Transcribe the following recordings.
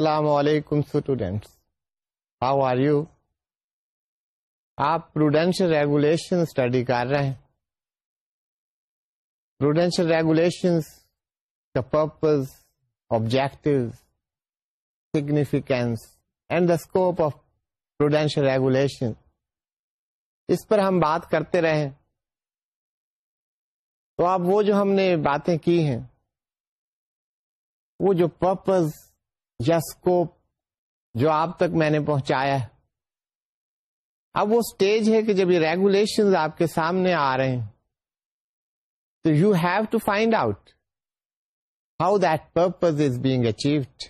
السلام علیکم students how are you آپ پروڈینشیل ریگولیشن اسٹڈی کر رہے ہیں پروڈینشیل ریگولیشن کا purpose objective significance and the scope of prudential regulation اس پر ہم بات کرتے رہے تو آپ وہ جو ہم نے باتیں کی ہیں وہ جو پرپز اسکوپ جو آپ تک میں نے پہنچایا ہے اب وہ اسٹیج ہے کہ جب یہ ریگولیشن آپ کے سامنے آ رہے ہیں تو you have to find out how that purpose is being achieved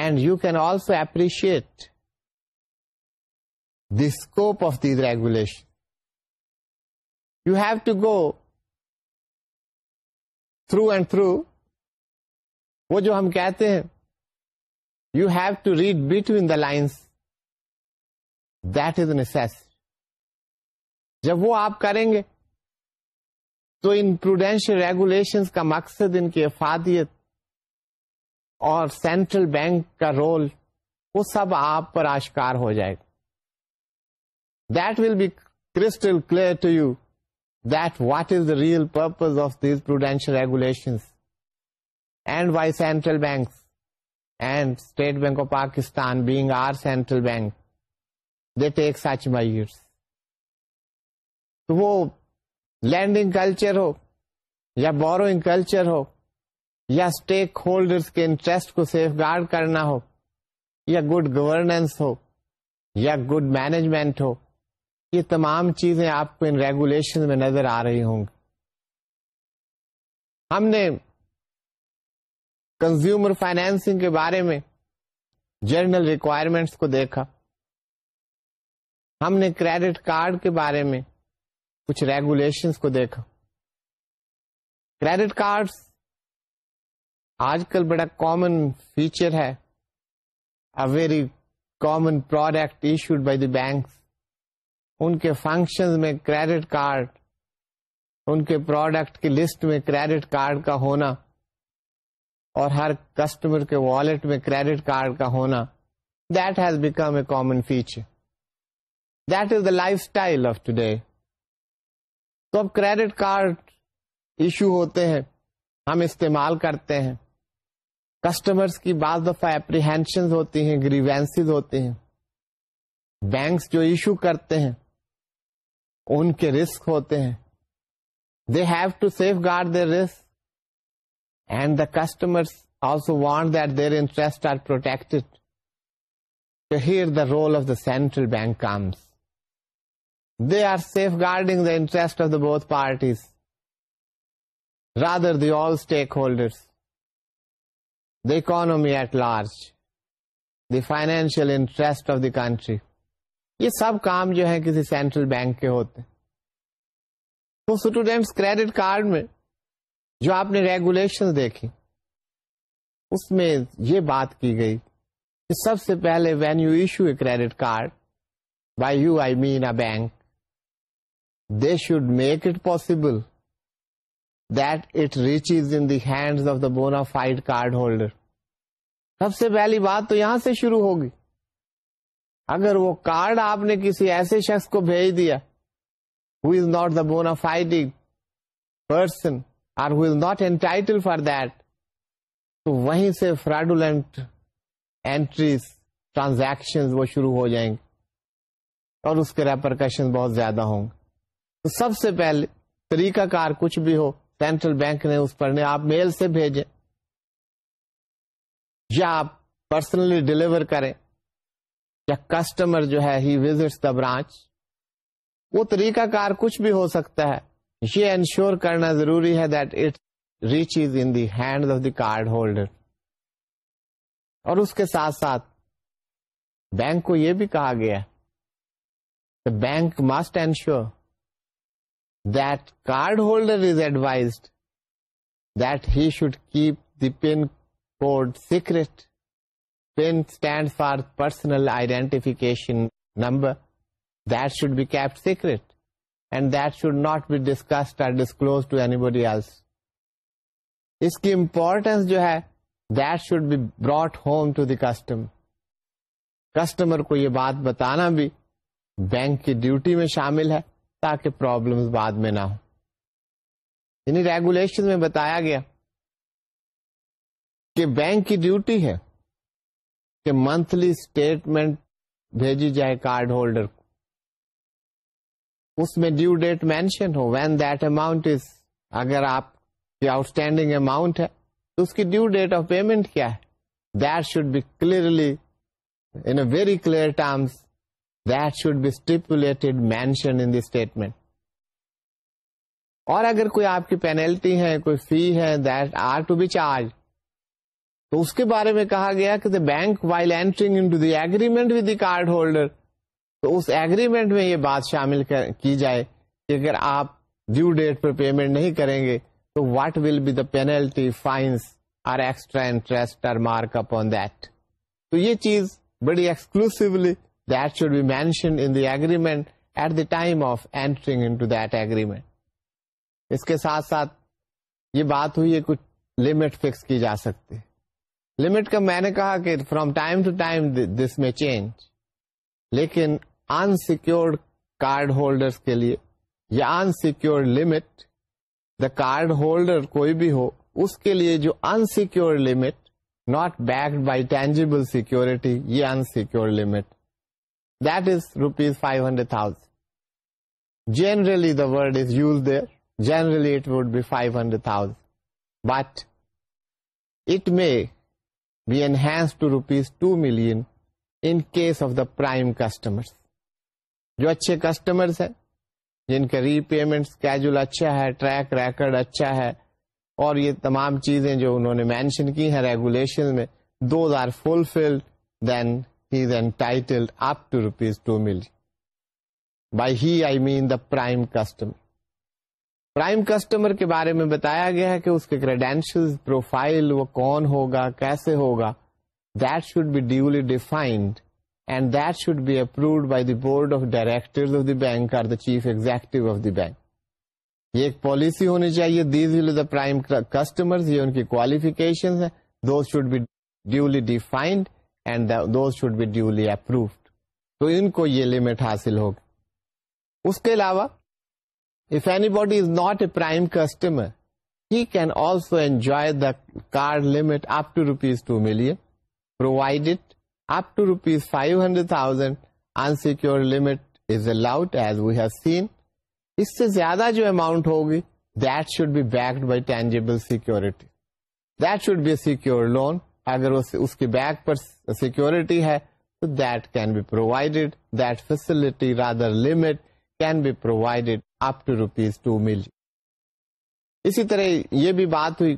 and you can also appreciate the scope of these regulation you have to go through and through وہ جو ہم کہتے ہیں you have to read between the lines that is نیس جب وہ آپ کریں گے تو ان پروڈینشیل ریگولیشن کا مقصد ان کی افادیت اور سینٹرل بینک کا رول وہ سب آپ پر آشکار ہو جائے گا that will be crystal clear to you that what is the real purpose of these prudential regulations and why central bank and State Bank of Pakistan being our central bank they take such measures وہ lending culture ہو یا borrowing culture ہو یا stakeholders کے interest کو safeguard کرنا ہو یا گڈ گورننس ہو یا گڈ مینجمنٹ ہو یہ تمام چیزیں آپ کو ان ریگولیشن میں نظر آ رہی ہوں گی ہم نے کنزیومر فائنینسنگ کے بارے میں جنرل ریکوائرمنٹس کو دیکھا ہم نے کریڈٹ کارڈ کے بارے میں کچھ ریگولیشنس کو دیکھا کریڈٹ کارڈ آج کل بڑا کامن فیچر ہے a very common product issued by the banks ان کے فنکشن میں کریڈٹ کارڈ ان کے پروڈکٹ کی لسٹ میں کریڈٹ کارڈ کا ہونا اور ہر کسٹمر کے والٹ میں کریڈٹ کارڈ کا ہونا that has become a common feature that is the lifestyle of today تو اب کریڈٹ کارڈ ایشو ہوتے ہیں ہم استعمال کرتے ہیں کسٹمرس کی بعض دفعہ اپریہینشن ہوتی ہیں گریوینسیز ہوتے ہیں بینکس جو ایشو کرتے ہیں ان کے رسک ہوتے ہیں they have to safeguard the risk and the customer also want that their interest are protected to here the role of the central bank comes they are safeguarding the interest of the both parties rather the all stakeholders the economy at large the financial interest of the country یہ سب کام جو ہے کسی central bank کے ہوتے وہ students credit card میں جو آپ نے ریگولیشن دیکھی اس میں یہ بات کی گئی کہ سب سے پہلے when you issue a credit card by you I mean a bank they should make it possible it reach is in hand of the bona fide card holder سب سے پہلی بات تو یہاں سے شروع ہوگی اگر وہ کارڈ آپ نے کسی ایسے شخص کو بھیج دیا not the bona of person not entitle for وہیں سے فراڈولینٹ اینٹریز ٹرانزیکشن وہ شروع ہو جائیں گے اور اس کے ریپرکشن بہت زیادہ ہوں گے تو سب سے پہلے طریقہ کار کچھ بھی ہو سینٹرل بینک نے اس پر نے آپ میل سے بھیجیں یا آپ پرسنلی ڈلیور کریں یا کسٹمر جو ہے ہی وزٹ دا برانچ وہ طریقہ کار کچھ بھی ہو سکتا ہے یہ انشور کرنا ضروری ہے that it reach is in the hand of the cardholder اور اس کے ساتھ ساتھ بینک کو یہ بھی کہا گیا bank must ensure that card holder is advised that he should keep the PIN code secret PIN stand for personal identification number that should be keep secret discuss disclose to anybody else اس کی importance جو ہے that should be brought home to the customer customer کو یہ بات بتانا بھی bank کی duty میں شامل ہے تاکہ پرابلم نہ ہو یعنی ریگولیشن میں بتایا گیا کہ بینک کی ڈیوٹی ہے کہ منتھلی اسٹیٹمنٹ بھیجی جائے کارڈ ہولڈر کو اس میں ڈیو ڈیٹ مینشن ہو وین دیٹ اماؤنٹ از اگر آپ آؤٹ اسٹینڈنگ اماؤنٹ ہے تو اس کی ڈیو ڈیٹ آف پیمنٹ کیا ہے that should be clearly in very clear terms that should be stipulated mention in statement اور اگر کوئی آپ کی پینلٹی ہے کوئی فی ہے that are to be charge تو اس کے بارے میں کہا گیا کہ the bank while entering into the agreement with the card holder تو اس ایگریمنٹ میں یہ بات شامل کی جائے کہ اگر آپ ڈیو ڈیٹ پہ پیمنٹ نہیں کریں گے تو what will be the penalty fines or extra interest or mark up on that تو یہ چیز بڑی exclusively that should be mention in the agreement at the time of entering into that agreement اس کے ساتھ ساتھ یہ بات ہوئی ہے کچھ لمٹ فکس کی جا سکتی لمٹ کا میں نے کہا کہ فرام ٹائم ٹو ٹائم دس میں چینج لیکن انسیکورڈ کارڈ ہولڈر کے لیے یا unsecured limit the card holder کوئی بھی ہو اس کے لیے جو unsecured limit not backed by tangible security یہ unsecured limit that is rupees five hundred thousand generally the word is use there generally it would be five hundred thousand but it may be enhance to rupees two million in case of the prime customers جو اچھے customers ہیں جن کا repayment کیجول اچھا ہے track record اچھا ہے اور یہ تمام چیزیں جو انہوں نے مینشن کی ہیں ریگولیشن میں those are fulfilled then up to rupees two million by he I mean the prime customer prime customer کے بارے میں بتایا گیا ہے کہ اس کے کریڈینشیل پروفائل وہ کون ہوگا کیسے ہوگا that should be duly defined and that should be approved by the board of director bank or the chief executive of the bank policy ہونی چاہیے these will the prime customer یہ ان کی ہیں those those should should be be duly duly defined and approved تو ان کو یہ لمٹ حاصل ہوگی اس کے علاوہ if anybody is not a prime customer he can also enjoy the card limit up to two rupees million provided up to rupees five hundred thousand unsecure limit is allowed as seen. Seen اس سے زیادہ جو amount ہوگی that should be backed by tangible security that should be secure loan اگر اس کی back پر security ہے تو that can be provided that facility rather limit can be provided up to rupees two million اسی طرح یہ بھی بات ہوئی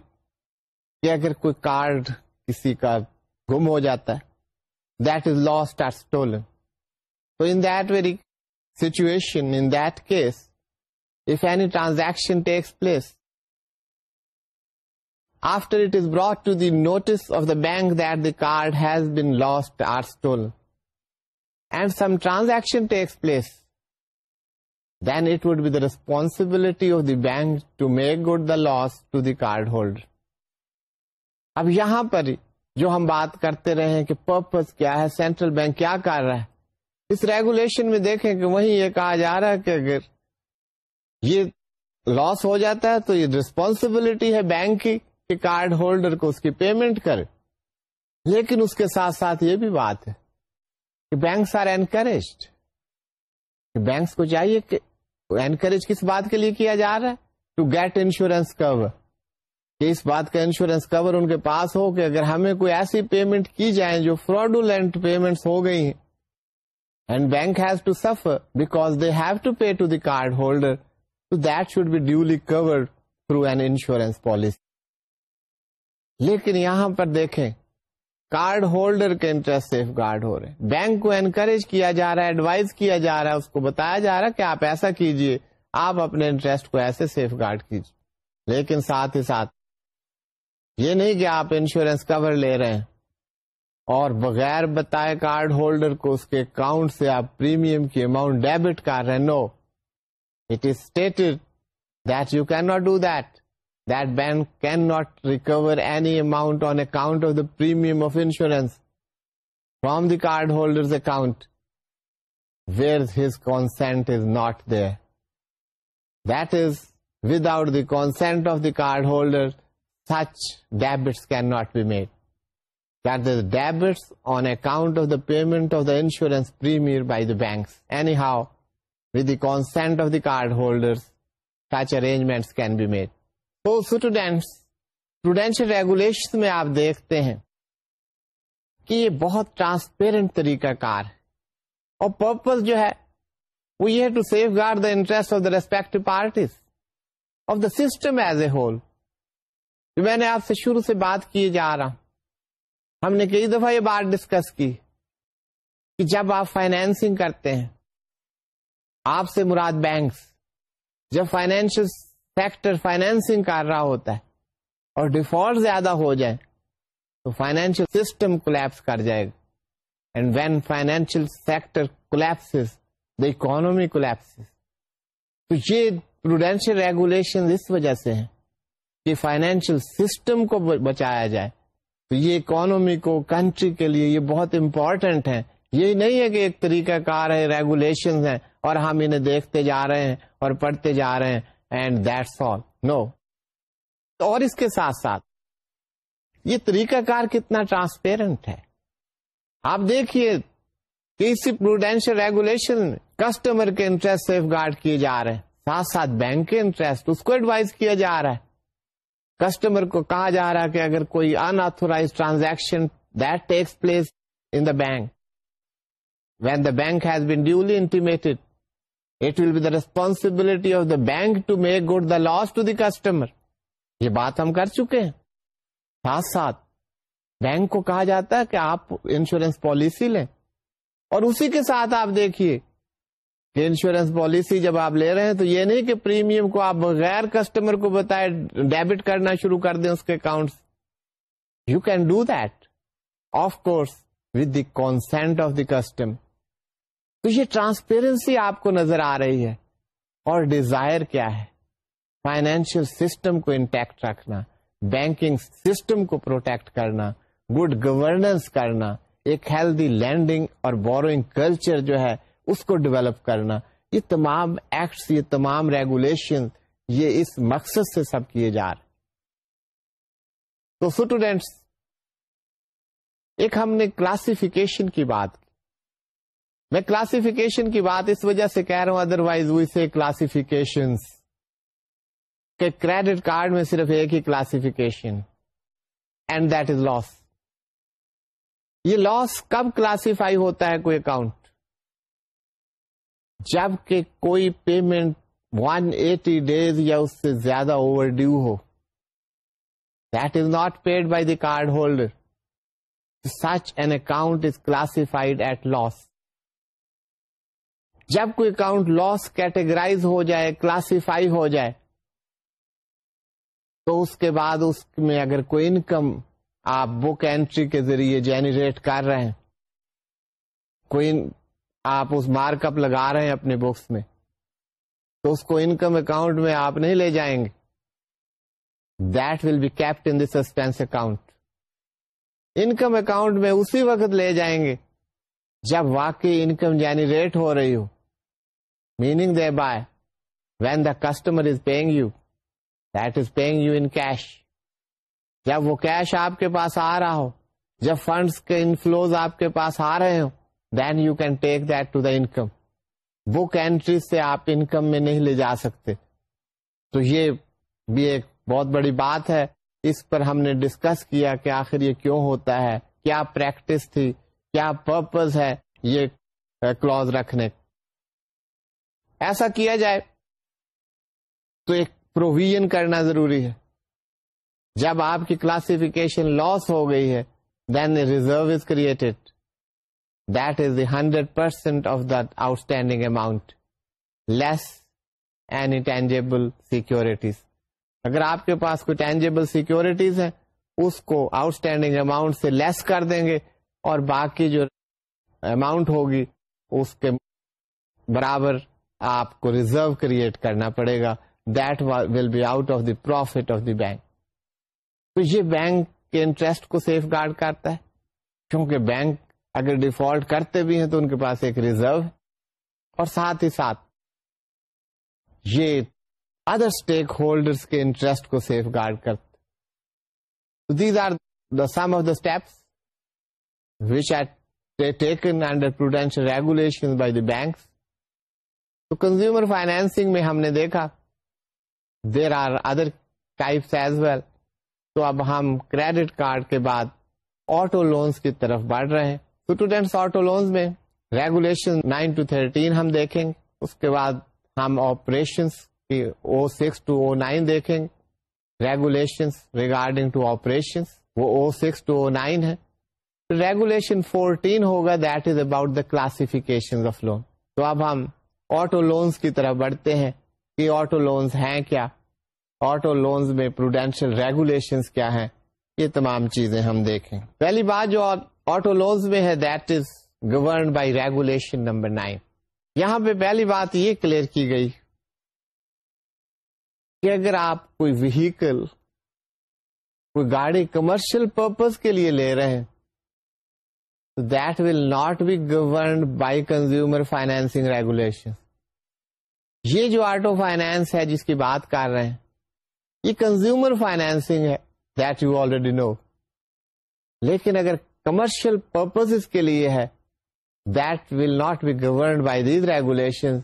کہ اگر کوئی کارڈ کسی کا گم ہو جاتا ہے شن notice of the bank that the card has been lost or stolen and some transaction then it would be the responsibility of the bank to make good loss to the card holder اب یہاں پر جو ہم بات کرتے رہے ہیں کہ پرپز کیا ہے سینٹرل بینک کیا کر رہا ہے اس ریگولیشن میں دیکھیں کہ وہی یہ کہا جا رہا ہے کہ اگر یہ لاس ہو جاتا ہے تو یہ ریسپانسبلٹی ہے بینک کی کہ کارڈ ہولڈر کو اس کی پیمنٹ کرے لیکن اس کے ساتھ ساتھ یہ بھی بات ہے کہ بینکس آر انکریجڈ بینکس کو چاہیے کہ انکریج کس بات کے لیے کیا جا رہا ہے ٹو گیٹ انشورینس کور اس بات کا انشورنس کور ان کے پاس ہو کہ اگر ہمیں کوئی ایسی پیمنٹ کی جائیں جو فراڈولینٹ پیمنٹ ہو گئی ہیں and bank has to to to suffer because they have pay the card holder تو that should be duly covered through an insurance policy لیکن یہاں پر دیکھیں کارڈ ہولڈر کے انٹرسٹ سیف گارڈ ہو رہے ہیں بینک کو انکریج کیا جا رہا ہے ایڈوائز کیا جا رہا ہے اس کو بتایا جا رہا ہے کہ آپ ایسا کیجئے آپ اپنے انٹرسٹ کو ایسے سیف گارڈ کیجئے لیکن ساتھ ہی ساتھ یہ نہیں کہ آپ انشورنس کور لے رہے ہیں اور بغیر بتائے کارڈ ہولڈر کو اس کے اکاؤنٹ سے آپ پریمیم کی اماؤنٹ ڈیبٹ کر رہے no it is state you can not do that that bank can not recover any amount on account of the premium of insurance from the card holder's account where his consent is not that without the consent of the card holder such debit can not be made account of the payment of the insurance by the bank and how consent of the card holder can be made توشل regulation میں آپ دیکھتے ہیں کہ یہ بہت transparent طریقہ کار ہے اور پرپز جو ہے وہ یہ to safeguard the the interest of respect parties of the system as a whole جو میں نے آپ سے شروع سے بات کیے جا رہا ہوں ہم نے کئی دفعہ یہ بات ڈسکس کی کہ جب آپ فائنینسنگ کرتے ہیں آپ سے مراد بینکس جب فائنینشیل سیکٹر فائنینسنگ کر رہا ہوتا ہے اور ڈیفالٹ زیادہ ہو جائے تو فائنینشیل سسٹم کولیپس کر جائے گا and when sector collapse the economy collapse تو یہ پروڈینشیل ریگولیشن اس وجہ سے ہیں فائنینشیل سسٹم کو بچایا جائے تو یہ اکانومی کو کنٹری کے لیے یہ بہت امپورٹنٹ ہے یہ نہیں ہے کہ ایک طریقہ کار ہے ریگولیشن ہیں اور ہم انہیں دیکھتے جا رہے ہیں اور پڑھتے جا رہے ہیں اینڈ دیٹس آل نو اور اس کے ساتھ ساتھ یہ طریقہ کار کتنا ٹرانسپیرنٹ ہے آپ دیکھیے پروڈینشل ریگولیشن کسٹمر کے انٹرسٹ سیف گارڈ کیے جا رہے ہیں ساتھ ساتھ بینک کے انٹرسٹ اس کو ایڈوائز کیا جا رہا ہے کسٹمر کو کہا جا رہا کہ اگر کوئی unauthorized transaction place in the the bank when bank has been duly intimated it will be the responsibility of the bank to make good the loss to the customer یہ بات ہم کر چکے ہیں ساتھ ساتھ بینک کو کہا جاتا ہے کہ آپ انشورنس پالیسی لیں اور اسی کے ساتھ آپ دیکھیے انشورنس پالیسی جب آپ لے رہے ہیں تو یہ نہیں کہ پریمیم کو آپ غیر کسٹمر کو بتائے ڈیبٹ کرنا شروع کر دیں اس کے account you can do that of course with the consent of the custom تو یہ ٹرانسپیرنسی آپ کو نظر آ رہی ہے اور ڈیزائر کیا ہے فائنینشیل سسٹم کو انٹیکٹ رکھنا بینکنگ سسٹم کو پروٹیکٹ کرنا گڈ گورننس کرنا ایک ہیلدی لینڈنگ اور بوروئنگ کلچر جو ہے اس کو ڈیولپ کرنا یہ تمام ایکٹس یہ تمام ریگولیشن یہ اس مقصد سے سب کیے جا رہے تو اسٹوڈینٹس ایک ہم نے کلاسیفکیشن کی بات کی میں کلاسیفکیشن کی بات اس وجہ سے کہہ رہا ہوں ادر وائز وی سے کلاسیفیکیشن کے کریڈٹ کارڈ میں صرف ایک ہی classification and that is loss یہ لاس کب کلاسیفائی ہوتا ہے کوئی اکاؤنٹ جب کوئی پیمنٹ ون ایٹی ڈیز یا اس سے زیادہ over due who that is not paid by the card holder such an account is classified at loss جب کوئی اکاؤنٹ لاس کیٹیگرائز ہو جائے کلاسیفائی ہو جائے تو اس کے بعد اس میں اگر کوئی انکم آپ بک اینٹری کے ذریعے جنریٹ کر رہے ہیں کوئی آپ اس مارک اپ لگا رہے ہیں اپنے بکس میں تو اس کو انکم اکاؤنٹ میں آپ نہیں لے جائیں گے that will be kept in this account income account میں اسی وقت لے جائیں گے جب واقعی انکم جینریٹ یعنی ہو رہی ہو meaning they by when the customer is paying you that is paying you in cash جب وہ کیش آپ کے پاس آ رہا ہو جب فنڈس کے انفلوز آپ کے پاس آ رہے ہوں then you can take that to the income وہ اینٹری سے آپ انکم میں نہیں لے جا سکتے تو یہ بھی ایک بہت بڑی بات ہے اس پر ہم نے ڈسکس کیا کہ آخر یہ کیوں ہوتا ہے کیا پریکٹس تھی کیا پرپز ہے یہ کلوز رکھنے ایسا کیا جائے تو ایک پروویژن کرنا ضروری ہے جب آپ کی کلاسیفیکیشن لاس ہو گئی ہے then reserve is created hundred percent of outstanding amount less any tangible securities اگر آپ کے پاس کوئی ٹینجیبل سیکورٹیز ہے اس کو آؤٹ اسٹینڈنگ اماؤنٹ سے لیس کر دیں گے اور باقی جو اماؤنٹ ہوگی اس کے برابر آپ کو ریزرو کریٹ کرنا پڑے گا that will be out of the profit of the bank تو یہ بینک کے انٹرسٹ کو سیف گارڈ کرتا ہے کیونکہ بینک اگر ڈیفالٹ کرتے بھی ہیں تو ان کے پاس ایک ریزرو اور ساتھ ہی ساتھ یہ ادر اسٹیک ہولڈر کے انٹرسٹ کو سیف گارڈ کرتے these are the some of the steps which are taken under prudential regulation by the تو کنزیومر فائنینسنگ میں ہم نے دیکھا there are other types as well تو اب ہم کریڈٹ کارڈ کے بعد آٹو لونس کی طرف بڑھ رہے ہیں اسٹوڈینٹس آٹو لونز میں ریگولیشن 9 ٹو 13 ہم دیکھیں گے اس کے بعد ہم operations O six two O nine دیکھیں گے regarding to operation regulation fourteen ہوگا that is about the classification of loan تو اب ہم آٹو لونس کی طرف بڑھتے ہیں کہ آٹو لونس ہیں کیا آٹو لونس میں پروڈینشیل ریگولیشن کیا ہیں یہ تمام چیزیں ہم دیکھیں پہلی بات جو آٹو لوز میں ہے that is govern by regulation number nine یہاں پہ پہلی بات یہ کلیئر کی گئی کہ اگر آپ کوئی وہیکل کوئی گاڑی کمرشل پرپز کے لیے لے رہے ہیں تو that will not be governed by consumer financing regulation یہ جو آٹو فائنینس ہے جس کی بات کر رہے ہیں یہ کنزیومر فائنینسنگ ہے دیٹ یو آلریڈی نو لیکن اگر کمرشل پرپز کے لیے ہے that will not be governed by these regulation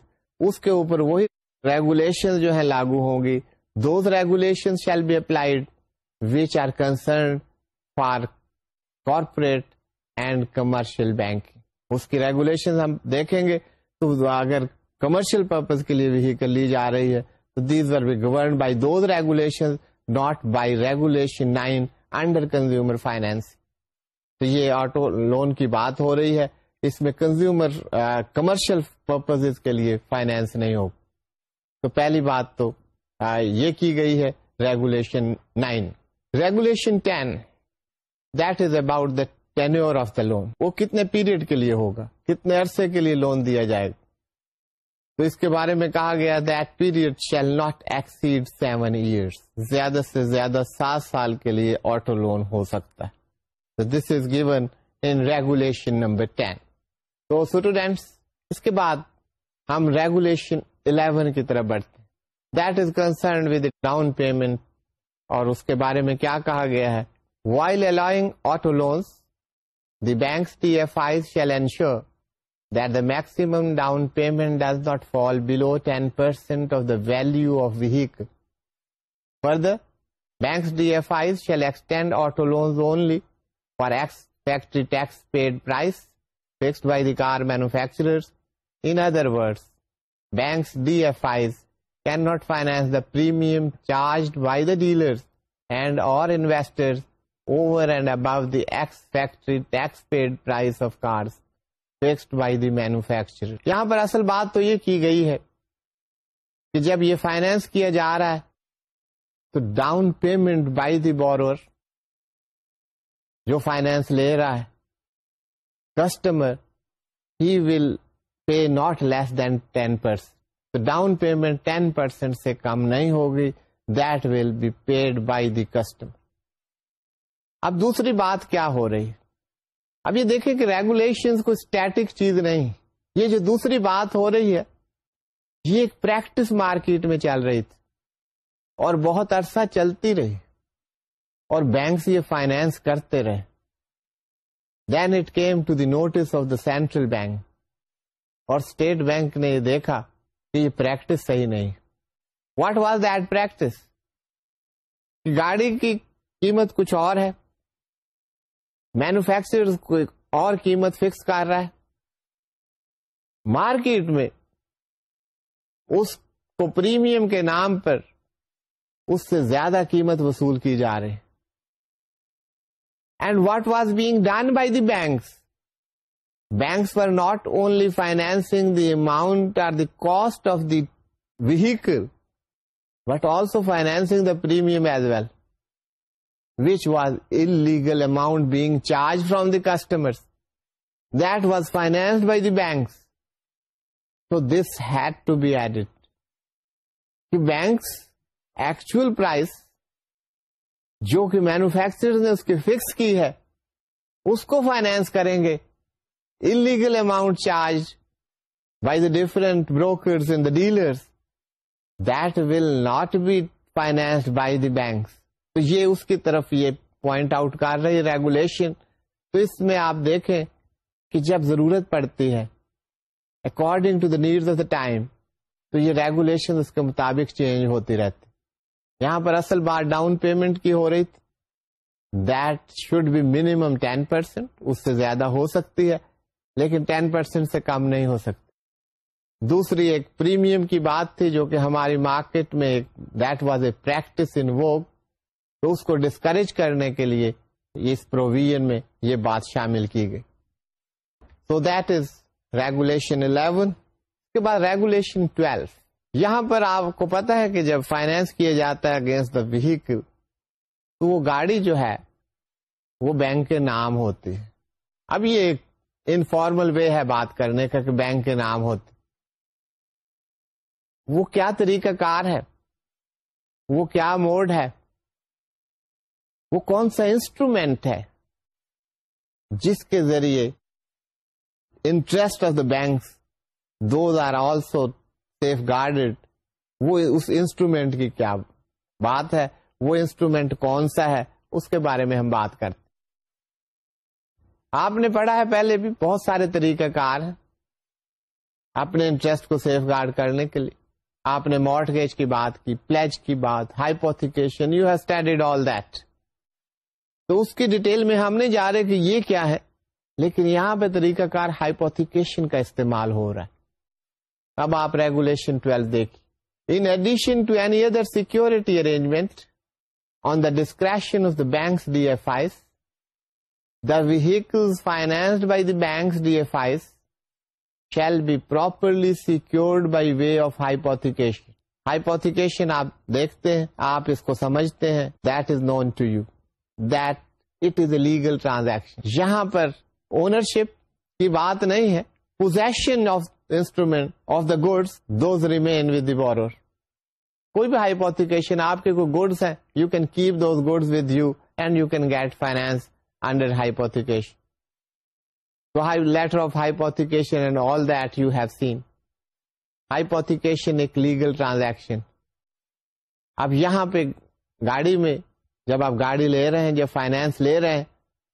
اس کے اوپر وہی ریگولیشن جو ہے لاگو ہوں گی those regulation shall be applied which are concern for corporate and commercial banking اس کی ریگولیشن ہم دیکھیں گے تو اگر کمرشیل پرپز کے لیے ویکل لی جا رہی ہے تو these were be governed by those regulation not by regulation nine under consumer finance یہ آٹو لون کی بات ہو رہی ہے اس میں کنزیومر کمرشل پرپز کے لیے فائنینس نہیں ہو تو پہلی بات تو آ, یہ کی گئی ہے regulation nine regulation ten that is about the tenure of the loan وہ کتنے پیریڈ کے لیے ہوگا کتنے عرصے کے لیے لون دیا جائے گا تو اس کے بارے میں کہا گیا that period shall not exceed seven years زیادہ سے زیادہ سات سال کے لیے آٹو لون ہو سکتا ہے this is given in regulation number ten تو اسٹوڈینٹس اس کے بعد ہم ریگولیشن الیون کی طرف بڑھتے ہیں that is concern with down payment اور اس کے بارے میں کیا کہا گیا ہے while auto loans the banks T F I shall insure that the maximum down payment does not fall below ten percent of the value of vehicle further banks D F I shall extend auto loans only fixed by the manufacturer in other would bank D F Is can not finance the premium charge by the dealer and or ex factory tax paid price of car fix by the manufacture یہاں پر اصل بات تو یہ کی گئی ہے کہ جب یہ فائنینس کیا جا رہا ہے تو down payment by the borrower جو فائنینس لے رہا ہے customer he will pay not less than ten percent down payment ten percent سے کم نہیں ہوگی that will be paid by the customer اب دوسری بات کیا ہو رہی ہے اب یہ دیکھیں کہ ریگولیشن کوئی اسٹیٹک چیز نہیں یہ جو دوسری بات ہو رہی ہے یہ ایک پریکٹس مارکیٹ میں چل رہی تھی اور بہت عرصہ چلتی رہی اور بینکس یہ فائنینس کرتے رہے then it came to the notice of the central bank اور اسٹیٹ بینک نے یہ دیکھا کہ یہ پریکٹس صحیح نہیں واٹ واز دیٹ پریکٹس گاڑی کی قیمت کچھ اور ہے مینوفیکچر اور قیمت فکس کر رہا ہے مارکیٹ میں اس کو پریمیم کے نام پر اس سے زیادہ قیمت وصول کی جا رہی And what was being done by the banks? Banks were not only financing the amount or the cost of the vehicle, but also financing the premium as well, which was illegal amount being charged from the customers. That was financed by the banks. So this had to be added. The banks' actual price جو کہ manufacture نے اس کی fix کی ہے اس کو finance کریں گے illegal amount charge by the different broker dealers that will not be finance by the bank تو یہ اس کی طرف یہ پوائنٹ آؤٹ کر رہی ریگولیشن تو اس میں آپ دیکھیں کہ جب ضرورت پڑتی ہے according to the need of the time تو یہ ریگولیشن اس کے مطابق چینج ہوتی رہتی یہاں پر اصل بات ڈاؤن پیمنٹ کی ہو رہی تھی that should be minimum ten percent اس سے زیادہ ہو سکتی ہے لیکن ٹین پرسینٹ سے کم نہیں ہو سکتی دوسری ایک پریمیم کی بات تھی جو کہ ہماری مارکیٹ میں that was a practice in vogue تو اس کو ڈسکریج کرنے کے لیے اس پروویژن میں یہ بات شامل کی گئی so that is regulation eleven اس کے بعد ریگولیشن ٹویلو یہاں پر آپ کو پتا ہے کہ جب فائنینس کیا جاتا ہے اگینسٹ دا ویکل تو وہ گاڑی جو ہے وہ بینک کے نام ہوتی ہے اب یہ ایک انفارمل وے ہے بات کرنے کا کہ بینک کے نام ہوتے وہ کیا طریقہ کار ہے وہ کیا موڈ ہے وہ کون سا انسٹرومینٹ ہے جس کے ذریعے interest of the bank those are also safe guard وہ اس انسٹرومینٹ کی کیا بات ہے وہ انسٹرومینٹ کون سا ہے اس کے بارے میں ہم بات کرتے آپ نے پڑھا ہے پہلے بھی بہت سارے طریقہ کار ہیں اپنے انٹرسٹ کو سیف گارڈ کرنے کے لیے آپ نے مارٹگیج کی بات کی پلیج کی بات hypothecation you have studied all that تو اس کی ڈیٹیل میں ہم نہیں جا رہے کہ یہ کیا ہے لیکن یہاں پہ طریقہ کار ہائیپوتھیکیشن کا استعمال ہو رہا ہے اب آپ ریگولیشن دیکھیں دیکھیے addition to any other security arrangement on the discretion of the banks D F Is the vehicle financed by the banks D F Is shall be properly secured by way of hypothecation hypothecation آپ دیکھتے ہیں آپ اس کو سمجھتے ہیں that is known to you that it is a legal transaction یہاں پر اونرشپ کی بات نہیں ہے position of instrument of the those remain with the کوئی بھی ہائیپوتھیکیشن آپ کے کوئی گوڈس ہیں you can keep those goods with you and you can get finance letter of and all that you have seen hypothecation ایک legal transaction اب یہاں پہ گاڑی میں جب آپ گاڑی لے رہے ہیں جب فائنینس لے رہے ہیں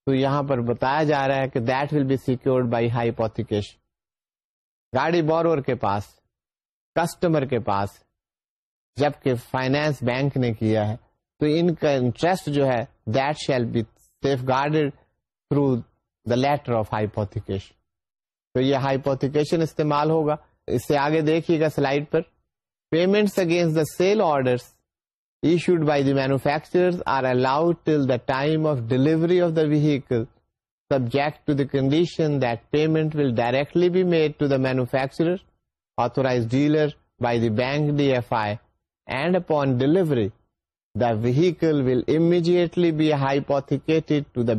تو یہاں پر بتایا جا رہا ہے کہ that will be secured by hypothecation گاڑی بورور کے پاس کسٹمر کے پاس جبکہ فائنانس بینک نے کیا ہے تو ان کا انٹرسٹ جو ہے that shall be safeguarded through the letter of hypothecation تو یہ ہائیپوتھیکیشن استعمال ہوگا اس سے آگے دیکھیے گا slide per payments against the sale orders issued by the manufacturer are allowed till the time of delivery of the vehicle سبجیکٹیشنر authorized dealer by the bank D F I and upon delivery the vehicle will immediately be Hyde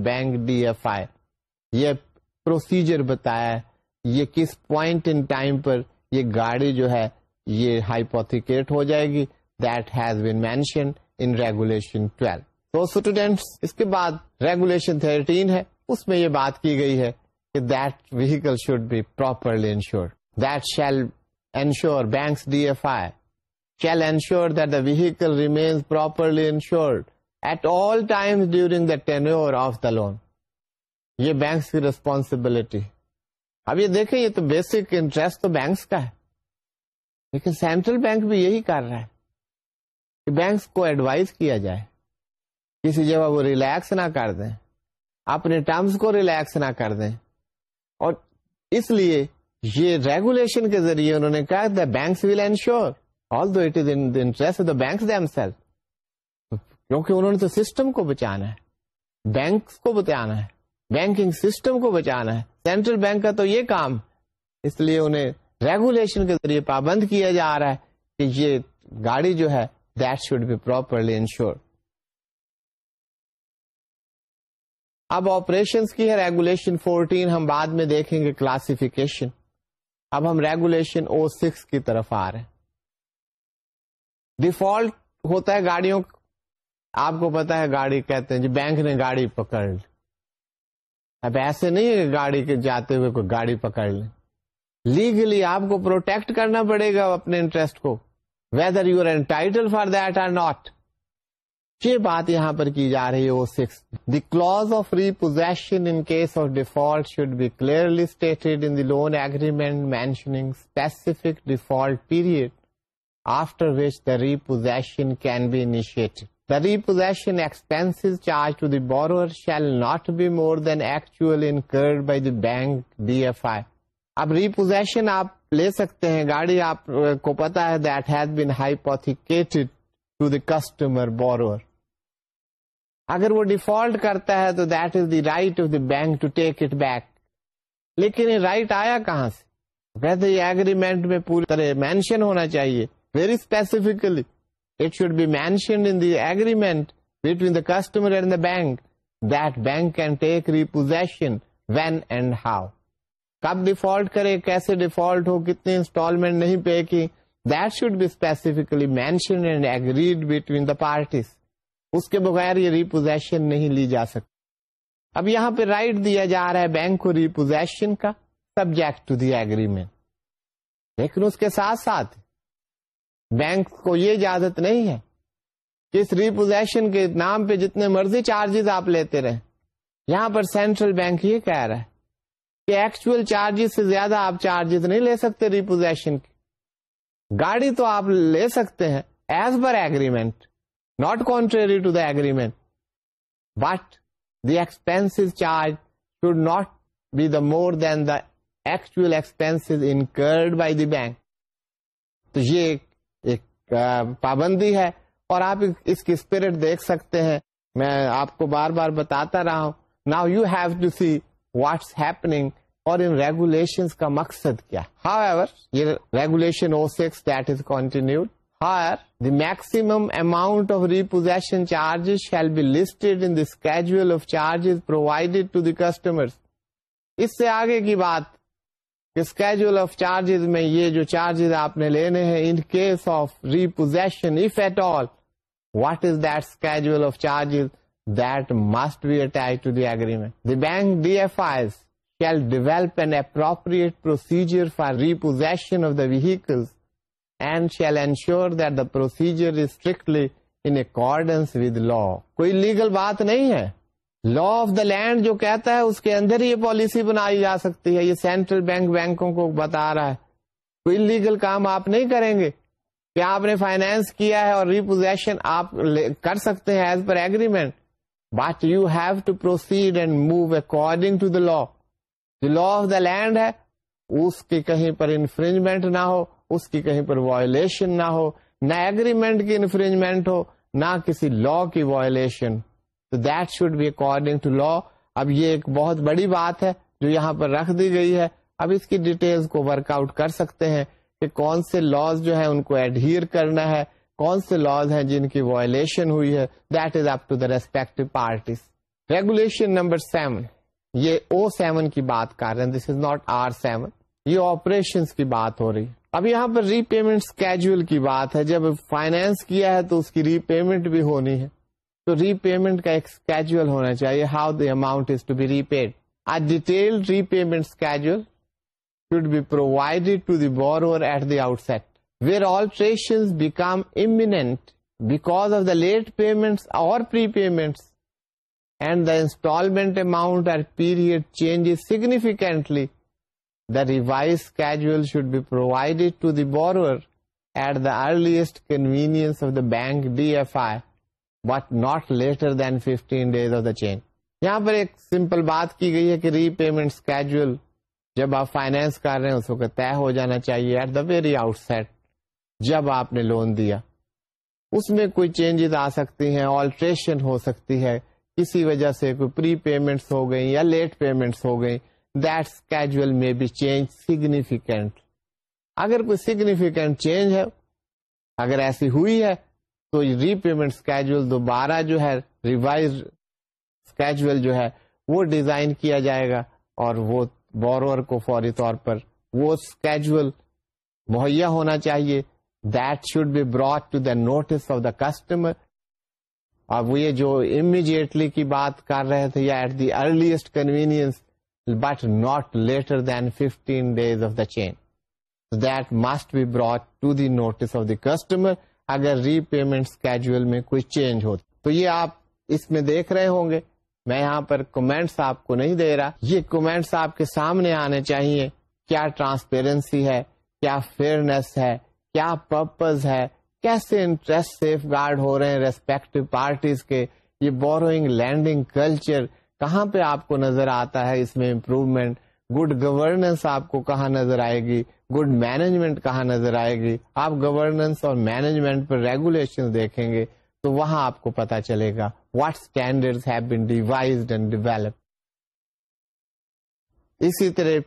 bank D F I یہ procedure بتایا یہ کس point پر یہ گاڑی جو ہے یہ ہائیپوتھیکٹ ہو جائے گی تو اسٹوڈینٹ اس کے بعد ریگولیشن تھرٹین اس میں یہ بات کی گئی ہے کہ that vehicle should be properly insure that shall insure banks D F I shall insure that the vehicle remains properly insured at all time during the of the loan یہ banks کی ریسپانسبلٹی اب یہ دیکھیں یہ تو basic interest تو banks کا ہے لیکن سینٹرل بینک بھی یہی کر رہا ہے کہ بینکس کو ایڈوائز کیا جائے کسی جگہ وہ ریلیکس نہ کر دیں اپنے ٹرمز کو ریلیکس نہ کر دیں اور اس لیے یہ ریگولیشن کے ذریعے انہوں نے کہا the banks will ensure all do it is interest the banks sell کیونکہ انہوں نے تو سسٹم کو بچانا ہے بینکس کو بچانا ہے بینکنگ سسٹم کو بچانا ہے سینٹرل بینک کا تو یہ کام اس لیے انہیں ریگولیشن کے ذریعے پابند کیا جا رہا ہے کہ یہ گاڑی جو ہے that should be properly insure اب آپریشن کی ہے ریگولیشن فورٹین ہم بعد میں دیکھیں گے کلاسیفیکیشن اب ہم ریگولیشن او سکس کی طرف آ رہے ہیں ڈیفالٹ ہوتا ہے گاڑیوں آپ کو پتا ہے گاڑی کہتے ہیں جی بینک نے گاڑی پکڑ لی اب ایسے نہیں ہے گاڑی کے جاتے ہوئے کوئی گاڑی پکڑ لیں لیگلی آپ کو پروٹیکٹ کرنا پڑے گا اپنے انٹرسٹ کو whether you are entitle for that or not یہ بات یہاں پر کی جا رہی ہے the clause of repossession in case of default should be clearly stated the loan agreement mentioning specific default period after which the repossession can be initiate the repossession expense charge to the borrower shall not be more than actual incurred by the bank D F I اب repossession آپ لے سکتے ہیں گاڑی آپ کو پتا ہے that has been to the customer borrower اگر وہ ڈیفالٹ کرتا ہے تو that is the right of the bank to take it back لیکن یہ رائٹ آیا کہاں سے کہتے مینشن ہونا چاہیے very specifically it should be mentioned agreement between the customer and the bank that bank can take repossession when and how کب default کرے کیسے ڈیفالٹ ہو کتنے انسٹالمنٹ نہیں پے کی that should be specifically mention and agreed between the parties اس کے بغیر یہ ریپوزیشن نہیں لی جا سکتی اب یہاں پہ رائٹ دیا جا رہا ہے بینک کو ریپوزیشن کا سبجیکٹ ٹو دی ایگریمنٹ لیکن اس کے ساتھ ساتھ بینک کو یہ اجازت نہیں ہے کہ اس ریپوزیشن کے نام پہ جتنے مرضی چارجز آپ لیتے رہیں یہاں پر سینٹرل بینک یہ کہہ رہا ہے کہ ایکچوئل چارجز سے زیادہ آپ چارجز نہیں لے سکتے ریپوزیشن کی گاڑی تو آپ لے سکتے ہیں as per agreement not to to the but but the expense charge should not be more than the actual expense incurred by the bank تو یہ ایک پابندی ہے اور آپ اس کی اسپرٹ دیکھ سکتے ہیں میں آپ کو بار بار بتاتا رہا ہوں now you have to see what's happening اور ان ریگولیشن کا مقصد کیا ہاؤ ایور یہ regulation O six that is continued here the maximum amount of repossession charges shall be listed in this of charges provided to the customer اس سے آگے کی بات آف چارجز میں یہ جو چارجز آپ نے لینے ہیں in case of repossession if at all what is that schedule of charges that must be attach to the agreement the bank D F I shall develop and appropriate procedure for repossession of the vehicle and shall ensure that the procedure strictly in accordance with law کوئی legal بات نہیں ہے law of the land جو کہتا ہے اس کے اندر ہی یہ policy بنائی جا سکتی ہے یہ سینٹرل بینک بینکوں کو بتا رہا ہے کوئی لیگل کام آپ نہیں کریں گے کیا آپ نے فائنینس کیا ہے اور ریپوزیشن آپ کر سکتے ہیں as per agreement but you have to proceed and move according to the law جو لا آف دا لینڈ ہے اس کے کہیں پر انفرینجمنٹ نہ ہو اس کی کہیں پر وایلیشن نہ ہو نہ اگریمنٹ کی انفرینجمنٹ ہو نہ کسی لا کی وایولیشن تو that should be according to law اب یہ ایک بہت بڑی بات ہے جو یہاں پر رکھ دی گئی ہے اب اس کی ڈیٹیل کو ورک آؤٹ کر سکتے ہیں کہ کون سے لاز جو ہیں ان کو ایڈہیئر کرنا ہے کون سے لاز ہیں جن کی وایلیشن ہوئی ہے that is up to the respect parties regulation number seven یہ او سیون کی بات کر رہے ہیں this is not R seven یہ آپریشن کی بات ہو رہی ہے اب یہاں پر ری پیمنٹ کیجل کی بات ہے جب فائنینس کیا ہے تو اس کی ری پیمنٹ بھی ہونی ہے تو ری پیمنٹ کا ایک کیجل ہونا چاہیے how the amount repaid a detailed repayment should be provided to the borrower at the outset where alteration become imminent back of the late payment or prepayment and the instalment amount period change significantly the revised schedule should be provided to the borrower at the earliest convenience of the bank DFI but not later than 15 days of the chain. یہاں پر ایک simple بات کی گئی ہے کہ repayment schedule جب آپ فائنینس کر رہے ہیں اس کو طے ہو جانا چاہیے at the very outset جب آپ نے لون دیا اس میں کوئی چینجز آ سکتی ہیں آلٹریشن ہو سکتی ہے کسی وجہ سے کوئی پری پیمنٹس ہو گئی یا لیٹ پیمنٹس ہو گئی جل میں اگر کوئی سیگنیفیکینٹ چینج ہے اگر ایسی ہوئی ہے تو ری پیمنٹ دوبارہ جو ہے ریوائز کیجل جو ہے وہ ڈیزائن کیا جائے گا اور وہ بورور کو فوری طور پر وہ اسکیجل مہیا ہونا چاہیے that should be brought to the notice of the customer اور جو امیڈیٹلی کی بات کر رہے تھے یا at the earliest convenience but not later than 15 days of the chain. That must be brought to the notice of the customer اگر repayment اسکیجل میں کوئی چینج ہو تو یہ آپ اس میں دیکھ رہے ہوں گے میں یہاں پر کمنٹس آپ کو نہیں دے رہا یہ کمنٹس آپ کے سامنے آنے چاہیے کیا ٹرانسپیرنسی ہے کیا فیئرنیس ہے کیا پرپز ہے کیسے انٹرسٹ سیف گارڈ ہو رہے ہیں ریسپیکٹو پارٹیز کے یہ بوروئنگ لینڈنگ کلچر کہاں پہ آپ کو نظر آتا ہے اس میں امپروومنٹ گڈ گورننس آپ کو کہاں نظر آئے گی گڈ مینجمنٹ کہاں نظر آئے گی آپ گورننس اور مینجمنٹ پر ریگولیشن دیکھیں گے تو وہاں آپ کو پتا چلے گا what standard have been devise and develop اسی طرح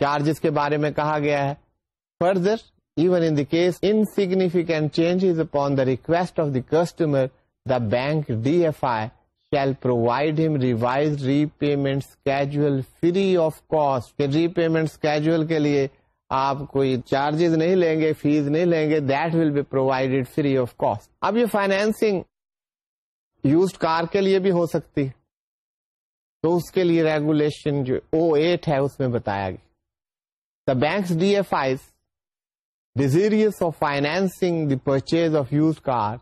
چارجز کے بارے میں کہا گیا ہے further even in case significant changes upon the request of the customer the bank D F I shall ہم revise repayment schedule free of cost repayment schedule کے لیے آپ کوئی چارجز نہیں لیں گے فیس نہیں لیں گے اب یہ financing یوزڈ کار کے لیے بھی ہو سکتی تو اس کے لیے ریگولیشن جو او oh ایٹ ہے اس میں بتایا گیا the banks D F I desirous of financing the purchase of use car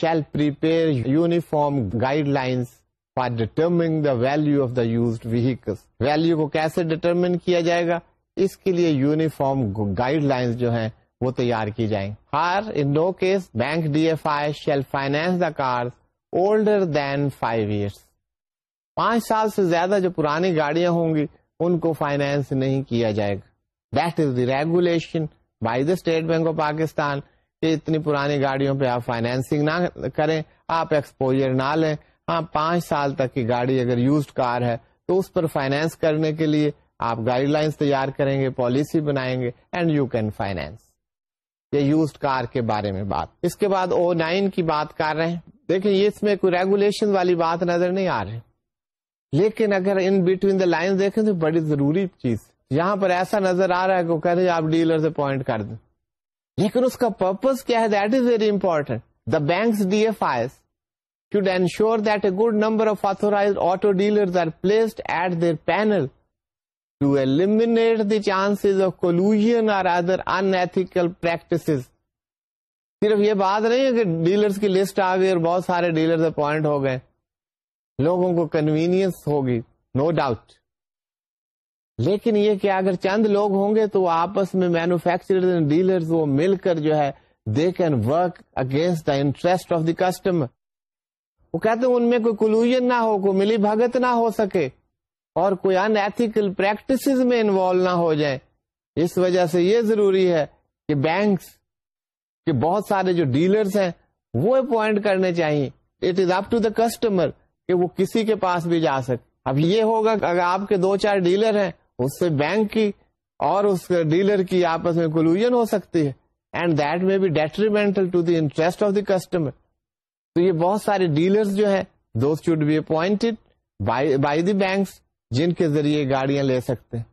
shall per uniform guidelines for determining the value of the use vehicle value کو کیسے ڈٹرمنٹ کیا جائے گا اس کے لیے یونیفارم گائڈ لائنس جو ہیں وہ تیار کی جائیں in no case bank D F I shall finance the car older than five years پانچ سال سے زیادہ جو پرانی گاڑیاں ہوں گی ان کو فائنینس نہیں کیا جائے گا that is the regulation by the State Bank of Pakistan کہ اتنی پرانی گاڑیوں پہ آپ فائنینسنگ نہ کریں آپ ایکسپوجر نہ لیں ہاں پانچ سال تک کی گاڑی اگر یوزڈ کار ہے تو اس پر فائنینس کرنے کے لیے آپ گائیڈ لائنس تیار کریں گے پالیسی بنائیں گے اینڈ یو کین فائنینس یہ یوزڈ کار کے بارے میں بات اس کے بعد او oh نائن کی بات کر رہے ہیں دیکھیں یہ اس میں کوئی ریگولیشن والی بات نظر نہیں آ رہی لیکن اگر ان بٹوین دا لائن دیکھیں تو بڑی ضروری چیز یہاں پر ایسا نظر آ رہا ہے کہ کہہ رہے آپ ڈیلر سے پوائنٹ کر دیں لیکن اس کا پرپز کیا ہے that is very the banks D F I should that a good number of authorise auto dealer at their panel to eliminate the chance of collusion or other unethical practice صرف یہ بات نہیں ہے کہ dealers کی list آ گئی اور بہت سارے ڈیلر اپوائنٹ ہو گئے لوگوں کو کنوینئنس ہوگی نو no ڈاؤٹ لیکن یہ کہ اگر چند لوگ ہوں گے تو آپس میں مینوفیکچر ڈیلر مل کر جو ہے they can work against the interest of the customer وہ کہتے ہیں ان میں کوئی کلوژن نہ ہو کوئی ملی بھگت نہ ہو سکے اور کوئی ان ایتھیکل پریکٹس میں انوالو نہ ہو جائیں اس وجہ سے یہ ضروری ہے کہ بینکس کے بہت سارے جو ڈیلرز ہیں وہ اپوائنٹ کرنے چاہیے it is up to the customer کہ وہ کسی کے پاس بھی جا سکے اب یہ ہوگا اگر آپ کے دو چار ڈیلر ہیں اس سے بینک کی اور اس ڈیلر کی آپس میں کولوژن ہو سکتی ہے اینڈ دیٹ میں the interest of the customer تو یہ بہت سارے ڈیلر جو ہے بینکس جن کے ذریعے گاڑیاں لے سکتے ہیں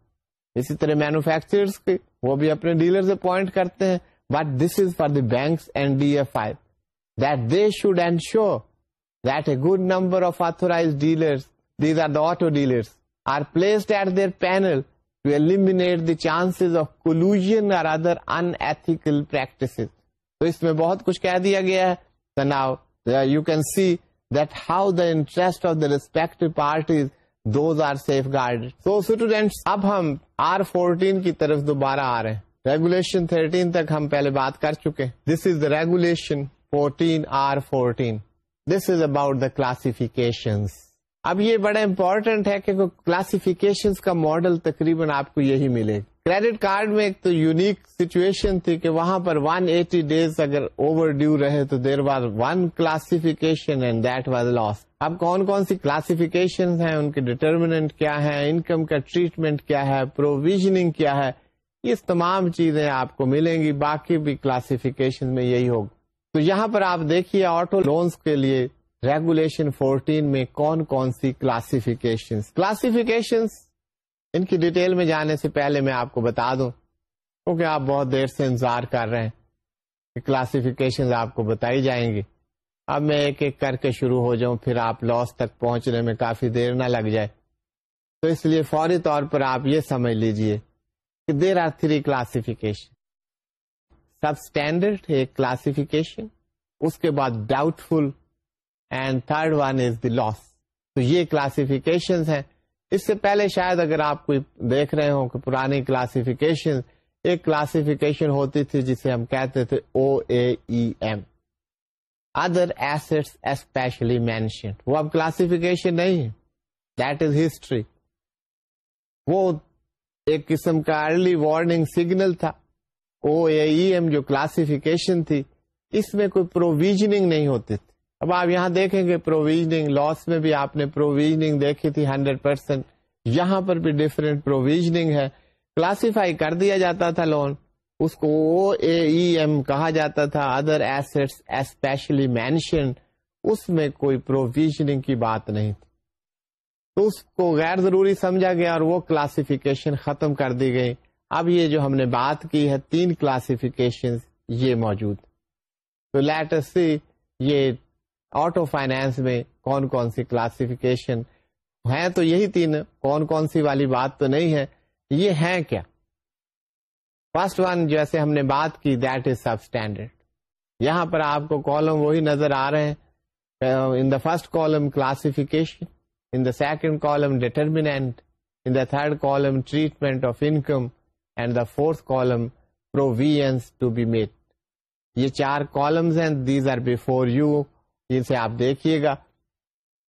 اسی طرح مینوفیکچررس کے وہ بھی اپنے ڈیلر اپوائنٹ کرتے ہیں but this is for the banks and D F I that they should that a good number of authorise dealer these are the auto dealers are placed at their panel to eliminate the chances of collusion or other unethical practices. So, this is a lot of things. So, now uh, you can see that how the interest of the respective parties, those are safeguarded. So, students, now we are R14 to R14. Regulation 13 تک ہم پہلے بات کر چکے this is the regulation 14 R14 14 this is about the classifications اب یہ بڑا important ہے کہ کلاسیفیکیشن کا ماڈل تقریباً آپ کو یہی ملے گا کریڈٹ کارڈ میں ایک تو یونیک سچویشن تھی کہ وہاں پر 180 ایٹی ڈیز اگر اوور ڈیو رہے تو there was one and that was loss اب کون کون سی کلاسفکیشن ہیں ان کے ڈیٹرمینٹ کیا ہے انکم کا ٹریٹمنٹ کیا ہے پروویژنگ کیا ہے یہ تمام چیزیں آپ کو ملیں گی باقی بھی کلاسفکیشن میں یہی ہوگا تو یہاں پر آپ دیکھیے آٹو لونز کے لیے ریگولیشن فورٹین میں کون کون سی کلاسفکیشن کلاسفکیشن ان کی ڈیٹیل میں جانے سے پہلے میں آپ کو بتا دوں کیونکہ آپ بہت دیر سے انتظار کر رہے ہیں کلاسیفکیشن آپ کو بتائی جائیں گی اب میں ایک ایک کر کے شروع ہو جاؤں پھر آپ لاس تک پہنچنے میں کافی دیر نہ لگ جائے تو اس لیے فوری طور پر آپ یہ سمجھ لیجئے کہ there are three classification substandard ایک کلاسیفکیشن اس کے بعد doubtful and third one is the loss تو یہ کلاسفکیشن اس سے پہلے شاید اگر آپ کو دیکھ رہے ہوں کہ پرانی کلاسفیشن ایک کلاسفیشن ہوتی تھی جسے ہم کہتے تھے O A M other assets especially وہ اب کلاسفکیشن نہیں ہے دیٹ از ہسٹری وہ ایک قسم کا ارلی وارننگ سگنل تھا او اے ایم جو کلاسفیکیشن تھی اس میں کوئی پروویژنگ نہیں ہوتی تھی اب آپ یہاں دیکھیں گے پروویژنگ لاس میں بھی آپ نے پروویژنگ دیکھی تھی ہنڈریڈ پرسینٹ یہاں پر بھی ڈفرینٹ پروویژنگ ہے کلاسیفائی کر دیا جاتا تھا لون اس کو او اے ایم کہا جاتا تھا ادر ایسٹ اسپیشلی مینشن اس میں کوئی پروویژنگ کی بات نہیں تھی تو اس کو غیر ضروری سمجھا گیا اور وہ کلاسیفیکیشن ختم کر دی گئی اب یہ جو ہم نے بات کی ہے تین کلاسیفیکیشن یہ موجود تو لیٹر یہ آٹو فائنانس میں کون کون سی کلاسفکیشن ہیں تو یہی تین کون کون سی والی بات تو نہیں ہے یہ ہیں کیا فرسٹ ون جیسے ہم نے بات کی دیٹ از سب اسٹینڈرڈ یہاں پر آپ کو کالم وہی نظر آ رہے ہیں in the first column in the second column determinant in the third column treatment of income and the fourth column provision to be made یہ چار کالمز ہیں دیز آر بفور یو سے آپ دیکھیے گا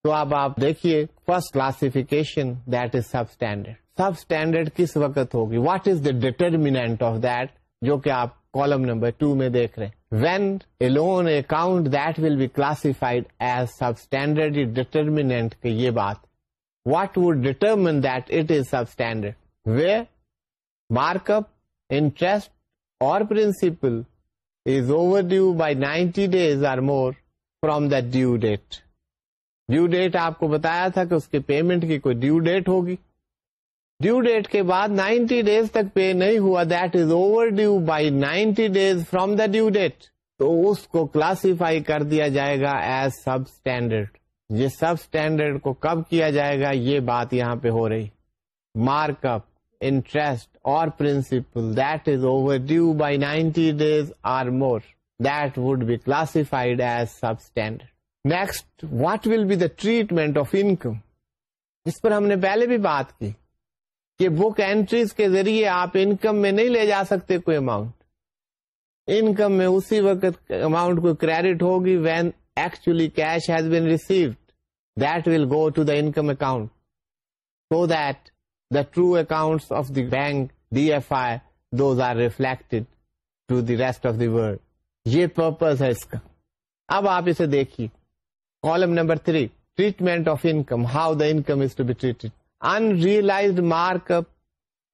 تو اب آپ دیکھیے first classification that is substandard substandard کس وقت ہوگی what is the determinant of that جو کہ آپ کالم نمبر ٹو میں دیکھ رہے when a loan account that will be classified as substandard determinant کی یہ بات what would determine that it is substandard way markup interest or principal is overdue by ninety days or more from the due date due date آپ کو بتایا تھا کہ اس کے پیمنٹ کی کوئی ڈیو ڈیٹ ہوگی ڈیو ڈیٹ کے بعد نائنٹی ڈیز تک پے نہیں ہوا that is overdue by ninety days from the due date تو اس کو کلاسیفائی کر دیا جائے گا ایز سب اسٹینڈرڈ یہ سب اسٹینڈرڈ کو کب کیا جائے گا یہ بات یہاں پہ ہو رہی markup interest or principal that is overdue by ninety days or more be treatment of income اس پر ہم نے پہلے بھی بات کی کہ بک اینٹریز کے ذریعے آپ انکم میں نہیں لے جا سکتے کوئی اماؤنٹ انکم میں اسی وقت اماؤنٹ کو کریڈٹ ہوگی when actually cash has been received that will go to the income account so that the true account of the bank D F I those are reflected to the rest of the world یہ purpose ہے اس کا اب آپ اسے دیکھیے column number three treatment of income how the income is to be treated unrealised markup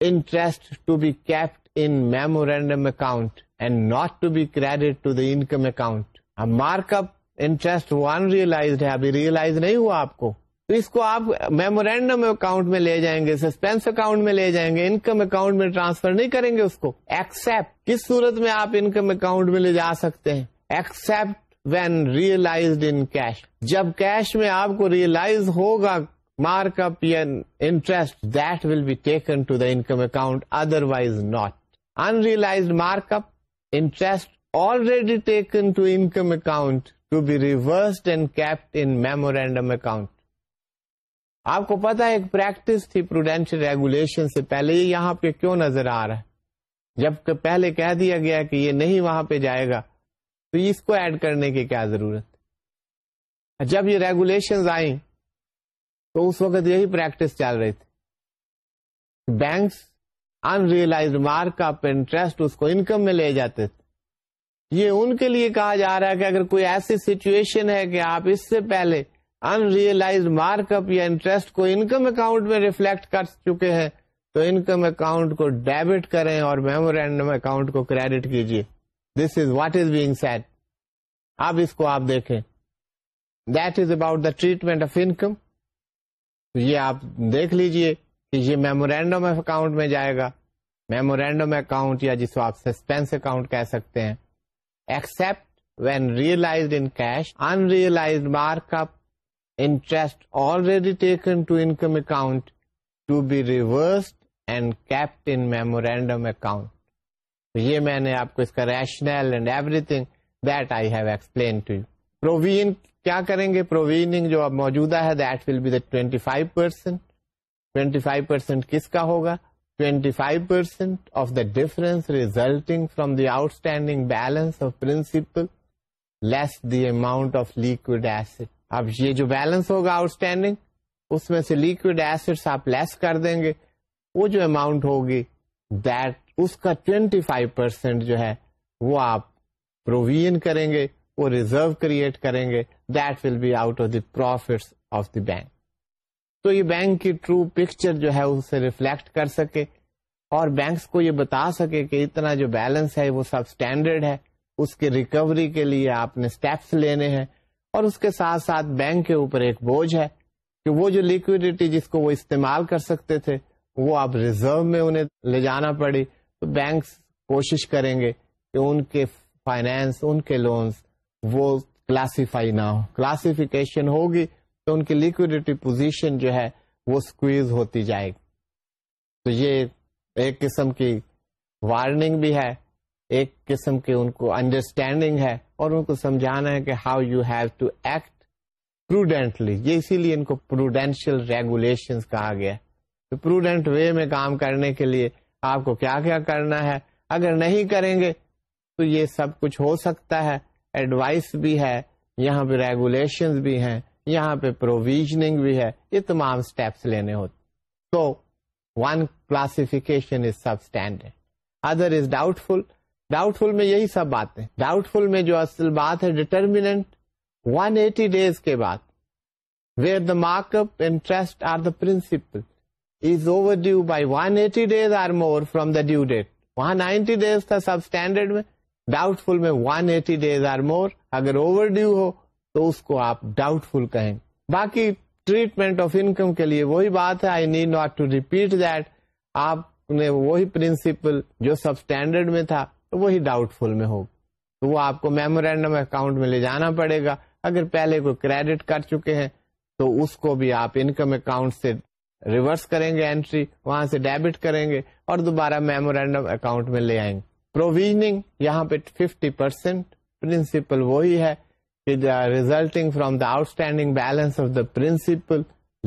interest to be kept in memorandum account and not to be credited to the income account markup interest وہ unrealized ہے ابھی realize نہیں ہوا آپ کو تو اس کو آپ میمورینڈم اکاؤنٹ میں لے جائیں گے سسپینس اکاؤنٹ میں لے جائیں گے انکم اکاؤنٹ میں ٹرانسفر نہیں کریں گے اس کو ایکسپٹ کس صورت میں آپ انکم اکاؤنٹ میں لے جا سکتے ہیں ایکسپٹ وین ان کیش جب کیش میں آپ کو ریئلائز ہوگا مارک اپ یا interest that will be taken to the income account otherwise not unrealised markup interest already taken to income account to be reversed and kept in memorandum account آپ کو پتا ایک practice تھی prudential regulation سے پہلے یہ یہاں پہ کیوں نظر آ رہا ہے جب کہ پہلے کہہ دیا گیا کہ یہ نہیں وہاں پہ جائے گا تو اس کو ایڈ کرنے کی کیا ضرورت جب یہ ریگولیشن آئیں تو اس وقت یہی پریکٹس چل رہی تھی بینکس ان ریئلائز مارک انٹرسٹ اس کو انکم میں لے جاتے تھے یہ ان کے لیے کہا جا رہا ہے کہ اگر کوئی ایسی سچویشن ہے کہ آپ اس سے پہلے ان ریئلائز مارک اپ یا انٹرسٹ کو انکم اکاؤنٹ میں ریفلیکٹ کر چکے ہیں تو انکم اکاؤنٹ کو ڈیبٹ کریں اور میمورینڈم اکاؤنٹ کو کریڈٹ کیجیے this is what is being set اب اس کو آپ دیکھیں that is about the treatment of income یہ آپ دیکھ لیجیے کہ یہ میمورینڈم آف اکاؤنٹ میں جائے گا میمورینڈم اکاؤنٹ یا جس کو آپ سسپینس اکاؤنٹ کہہ سکتے ہیں except when realize in cash mark up interest already taken to income account and kept in memorandum account یہ میں نے آپ کو اس کا ریشنلسپلین ٹو یو پروین کیا کریں گے موجودہ ہے اب یہ جو بیلنس ہوگا آؤٹ اسٹینڈنگ اس میں سے لیکوڈ ایسڈ آپ لیس کر دیں گے وہ جو اماؤنٹ ہوگی دیٹ اس کا ٹوینٹی فائیو پرسینٹ جو ہے وہ آپ پروویژن کریں گے وہ ریزرو کریٹ کریں گے that will be out of the profit of the bank تو یہ بینک کی ٹرو پکچر جو ہے اسے ریفلیکٹ کر سکے اور بینکس کو یہ بتا سکے کہ اتنا جو بیلنس ہے وہ سب اسٹینڈرڈ ہے اس کی ریکوری کے لیے آپ نے اسٹیپس لینے ہیں اور اس کے ساتھ ساتھ بینک کے اوپر ایک بوجھ ہے کہ وہ جو لیکوڈیٹی جس کو وہ استعمال کر سکتے تھے وہ ریزرو میں انہیں لے جانا پڑی تو بینکس کوشش کریں گے کہ ان کے فائنینس ان کے لونز وہ کلاسیفائی نہ ہو کلاسیفکیشن ہوگی تو ان کی لیکوڈیٹی پوزیشن جو ہے وہ اسکویز ہوتی جائے گی تو یہ ایک قسم کی وارننگ بھی ہے ایک قسم کے ان کو انڈرسٹینڈنگ ہے اور ان کو سمجھانا ہے کہ how you have to act prudently یہ اسی لیے ان کو پروڈینشیل ریگولیشن کہا گیا تو پروڈینٹ وے میں کام کرنے کے لیے آپ کو کیا کیا کرنا ہے اگر نہیں کریں گے تو یہ سب کچھ ہو سکتا ہے ایڈوائس بھی ہے یہاں پہ ریگولیشن بھی ہیں یہاں پہ پروویژنگ بھی ہے یہ تمام اسٹیپس لینے ہوتے تو one classification is substandard other is doubtful doubtful میں یہی سب بات ہے ڈاؤٹ فل میں جو اصل بات ہے ڈیٹرمینٹ ون ایٹی ڈیز کے بعد where the mark up interest or the principal is overdue by days or more from the due date وہاں نائنٹی ڈیز تھا سب اسٹینڈرڈ میں ڈاؤٹ فل میں one eighty days or more اگر over due ہو تو اس کو آپ ڈاؤٹ فل کہیں باقی ٹریٹمنٹ آف انکم کے لیے وہی بات ہے I need not to repeat that آپ نے وہی پرنسپل جو سب اسٹینڈرڈ میں تھا تو وہی ڈاؤٹ فل میں ہوگا تو وہ آپ کو میمورینڈم اکاؤنٹ میں لے جانا پڑے گا اگر پہلے کوئی کریڈٹ کر چکے ہیں تو اس کو بھی آپ انکم اکاؤنٹ سے ریورس کریں گے انٹری وہاں سے ڈیبٹ کریں گے اور دوبارہ میمورینڈم اکاؤنٹ میں لے آئیں گے پروویژنگ یہاں پہ ففٹی پرسینٹ پرنسپل وہی ہے resulting from the outstanding balance of the principal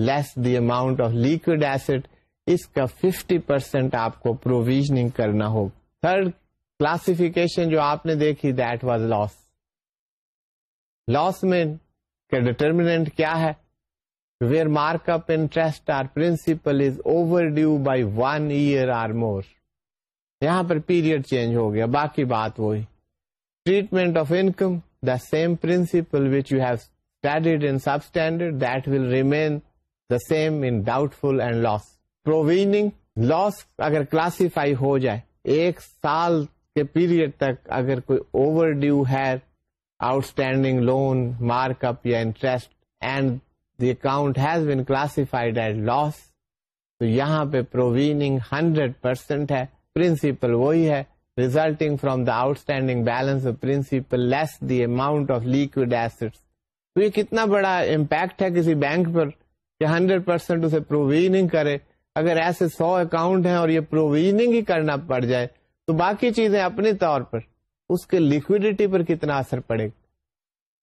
less the amount of liquid assets اس کا ففٹی پرسینٹ آپ کو پروویژنگ کرنا ہوگا تھرڈ کلاسفیکیشن جو آپ نے دیکھی دیٹ واز لاس لاس میں ڈٹرمینٹ کیا ہے where mark up interest or principal is overdue by one year or more یہاں پر پیریڈ چینج ہو گیا باقی بات وہی treatment of income the same principal which you have studied in substandard that will remain the same in doubtful and loss provisioning loss اگر classify ہو جائے ایک سال کے پیریڈ تک اگر کوئی اوور ڈیو ہے آؤٹ اسٹینڈنگ لون مارک اپ یا interest and the account has been classified at loss تو یہاں پہ پروویننگ ہنڈریڈ پرسینٹ ہے پرنسپل وہی ہے resulting from the outstanding balance principal less the amount of liquid asset تو یہ کتنا بڑا امپیکٹ ہے کسی بینک پر کہ ہنڈریڈ پرسینٹ اسے پروویننگ کرے اگر ایسے سو اکاؤنٹ ہیں اور یہ پروویژنگ ہی کرنا پڑ جائے تو باقی چیزیں اپنے طور پر اس کے لکوڈیٹی پر کتنا اثر پڑے گا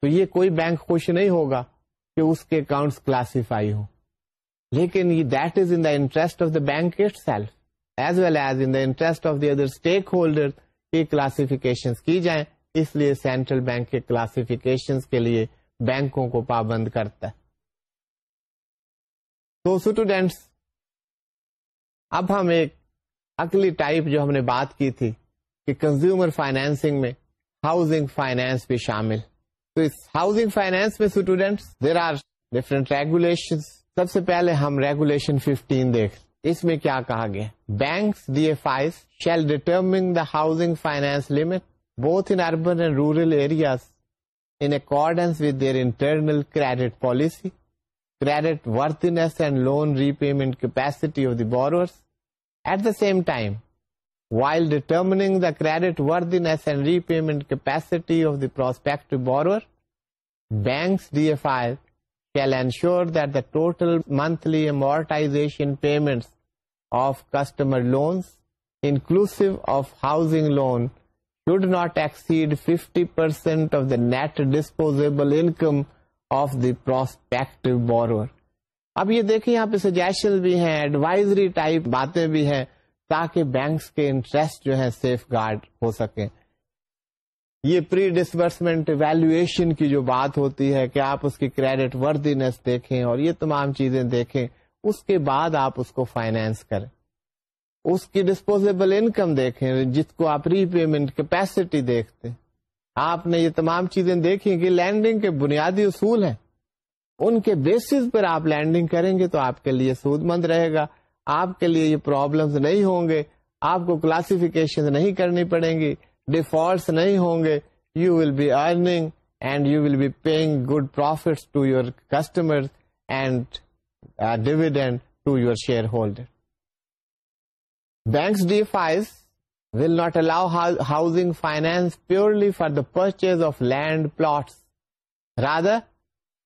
تو یہ کوئی بینک خوش نہیں ہوگا کہ اس کے اکاؤنٹ کلاسیفائی ہو لیکن that is in interest of the bank self as well as in interest of the other stakeholder کی کلاسیفیکیشن کی جائیں اس لیے سینٹرل بینک کے کلاسیفیکیشن کے لیے بینکوں کو پابند کرتا ہے تو اسٹوڈینٹس اب ہم ایک اگلی ٹائپ جو ہم نے بات کی تھی کہ کنزیومر فائنینسنگ میں ہاؤزنگ فائنینس بھی شامل تو اس ہاؤسنگ فائنینس میں student there are different regulation سب سے پہلے ہم ریگولیشن 15 دیکھ اس میں کیا کہا گیا banks D F I shall determine the housing finance limit both in urban and rural areas accordance with their internal credit policy creditworthiness and loan repayment capacity of the borrowers At the same time, while determining the credit worthiness and repayment capacity of the prospective borrower, banks DFI shall ensure that the total monthly amortization payments of customer loans, inclusive of housing loan, should not exceed 50% of the net disposable income of the prospective borrower. اب یہ دیکھیں یہاں پہ suggestion بھی ہیں advisory type باتیں بھی ہیں تاکہ بینکس کے انٹرسٹ جو ہیں سیف گارڈ ہو سکے یہ پری ڈسبرسمنٹ ویلویشن کی جو بات ہوتی ہے کہ آپ اس کی کریڈٹ وردینس دیکھیں اور یہ تمام چیزیں دیکھیں اس کے بعد آپ اس کو فائنینس کریں اس کی ڈسپوزیبل انکم دیکھیں جس کو آپ ری پیمنٹ کیپیسٹی دیکھتے آپ نے یہ تمام چیزیں دیکھیں کہ لینڈنگ کے بنیادی اصول ہیں ان کے بیسس پر آپ لینڈنگ کریں گے تو آپ کے لیے سود مند رہے گا آپ کے لیے یہ پرابلمس نہیں ہوں گے آپ کو کلاسفکیشن نہیں کرنی پڑیں گی ڈیفالٹس نہیں ہوں گے you will be earning and you will be paying good profits to your customer and dividend to your shareholder banks D FIs will not allow housing finance purely for the purchase of land plots rather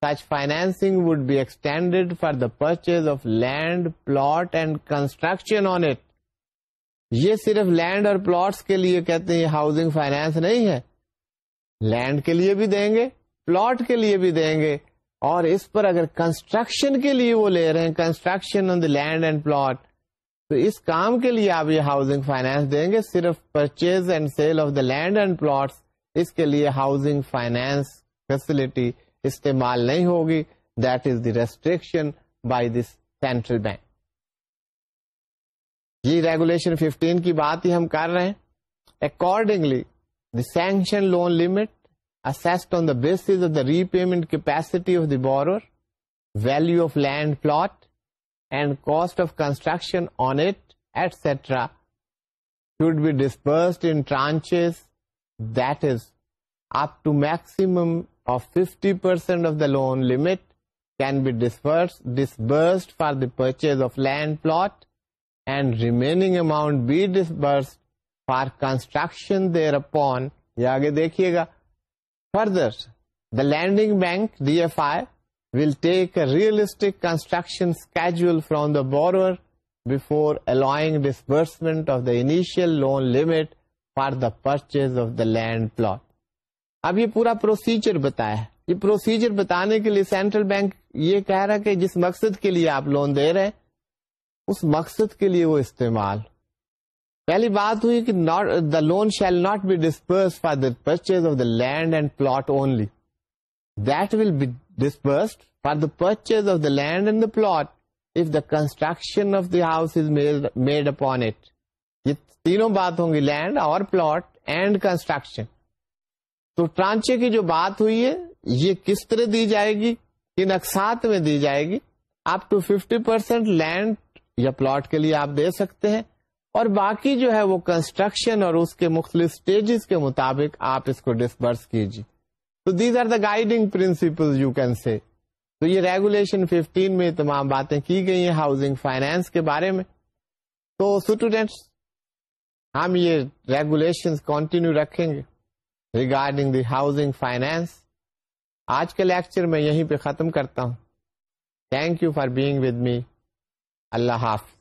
such financing would be extended for the purchase of land, plot and construction on it. یہ صرف land اور plots کے لیے کہتے ہیں یہ housing finance نہیں ہے لینڈ کے لیے بھی دیں گے پلاٹ کے لیے بھی دیں گے اور اس پر اگر کنسٹرکشن کے لیے وہ لے رہے ہیں construction on the land and plot تو اس کام کے لیے آپ یہ ہاؤسنگ فائنینس دیں گے صرف purchase and sale of the land and plots اس کے لیے ہاؤسنگ فائنینس فیسلٹی استعمال نہیں ہوگی that is the restriction by this central bank یہ ریگولیشن 15 کی بات ہی ہم کر رہے ہیں accordingly the sanction loan limit on the base of the repayment capacity of the borrower value of land plot and cost of construction on it etcetera should be disbursed in tranches that is up to maximum fifty percent of the loan limit can disburse disburse for the purchase of land plot and remaining amount be disbursed for construction thereupon یہ آگے دیکھیے گا further the lending bank D F I will take realistic construction casual from the borrower before allowing disbursement of داشل loan لار the purchase of the land plot اب یہ پورا procedure بتایا یہ procedure بتانے کے لیے سینٹرل بینک یہ کہہ رہا کہ جس مقصد کے لیے آپ لون دے رہے اس مقصد کے لیے وہ استعمال پہلی بات ہوئی کہ the loan shall not be disbursed for the purchase of the land and plot only that will be disbursed for the purchase of the land and the plot if the construction of the house is made upon it یہ تینوں بات ہوں گی land اور plot and construction تو tranche کی جو بات ہوئی ہے یہ کس طرح دی جائے گی کن اقساط میں دی جائے گی up to fifty percent land یا پلاٹ کے لیے آپ دے سکتے ہیں اور باقی جو ہے وہ کنسٹرکشن اور اس کے مختلف اسٹیجز کے مطابق آپ اس کو ڈسبرس کیجیے تو these are the guiding principle you can see تو یہ ریگولیشن 15 میں تمام باتیں کی گئی ہیں ہاؤسنگ فائنانس کے بارے میں تو اسٹوڈینٹس ہم یہ ریگولیشن کنٹینیو رکھیں گے ریگارڈنگ دی ہاؤزنگ فائنینس آج کے لیکچر میں یہیں پہ ختم کرتا ہوں thank you for being with me اللہ حافظ